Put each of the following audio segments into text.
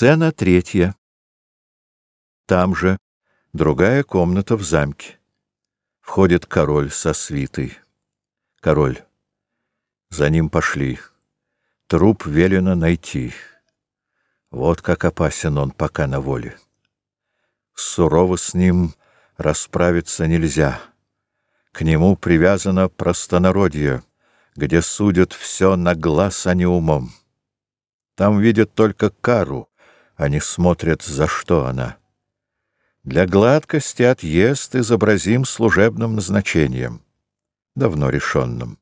Сцена третья. Там же другая комната в замке. Входит король со свитой. Король. За ним пошли. Труп велено найти. Вот как опасен он пока на воле. Сурово с ним расправиться нельзя. К нему привязано простонародье, где судят все на глаз, а не умом. Там видят только кару, они смотрят, за что она. Для гладкости отъезд изобразим служебным назначением, давно решенным.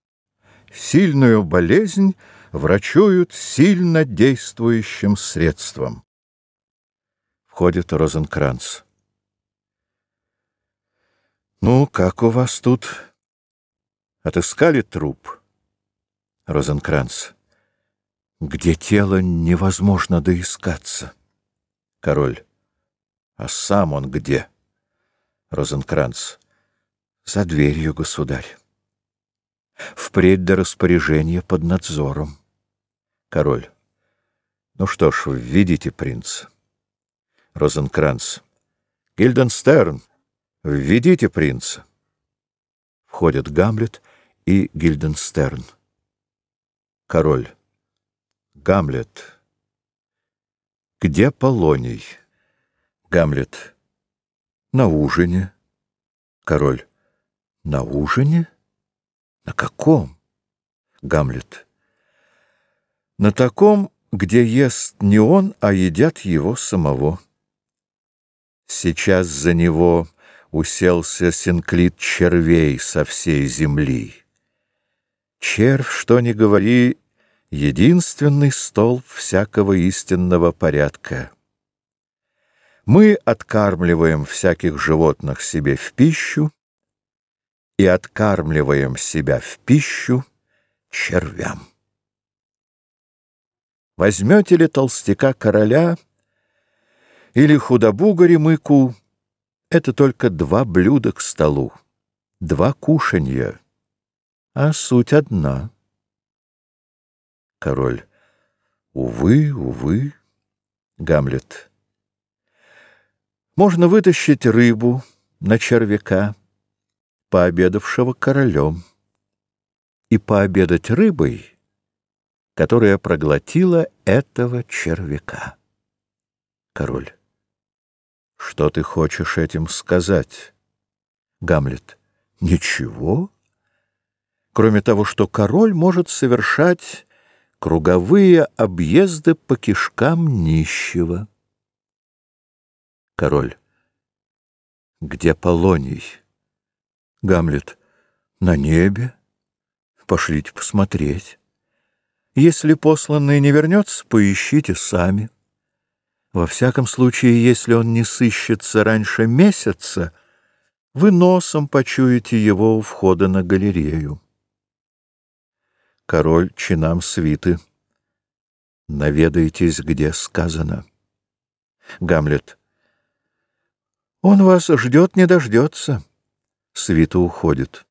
Сильную болезнь врачуют сильно действующим средством. Входит Розенкранц. «Ну, как у вас тут? Отыскали труп?» Розенкранц. «Где тело невозможно доискаться?» Король. А сам он где? Розенкранц. За дверью, государь. Впредь до распоряжения под надзором. Король. Ну что ж, введите принца. Розенкранц. Гильденстерн, введите принца. Входят Гамлет и Гильденстерн. Король. Гамлет. Где Полоний? Гамлет. На ужине. Король. На ужине? На каком? Гамлет. На таком, где ест не он, а едят его самого. Сейчас за него уселся синклит червей со всей земли. Червь, что ни говори, единственный стол всякого истинного порядка. Мы откармливаем всяких животных себе в пищу и откармливаем себя в пищу червям. Возьмете ли толстяка короля или худобуга ремыку, это только два блюда к столу, два кушанья, а суть одна — Король. Увы, увы. Гамлет. Можно вытащить рыбу на червяка, пообедавшего королем, и пообедать рыбой, которая проглотила этого червяка. Король. Что ты хочешь этим сказать? Гамлет. Ничего. Кроме того, что король может совершать Круговые объезды по кишкам нищего. Король. Где Полоний? Гамлет. На небе. Пошлите посмотреть. Если посланный не вернется, поищите сами. Во всяком случае, если он не сыщется раньше месяца, вы носом почуете его у входа на галерею король чинам свиты. Наведайтесь, где сказано. Гамлет. Он вас ждет, не дождется. Свита уходит.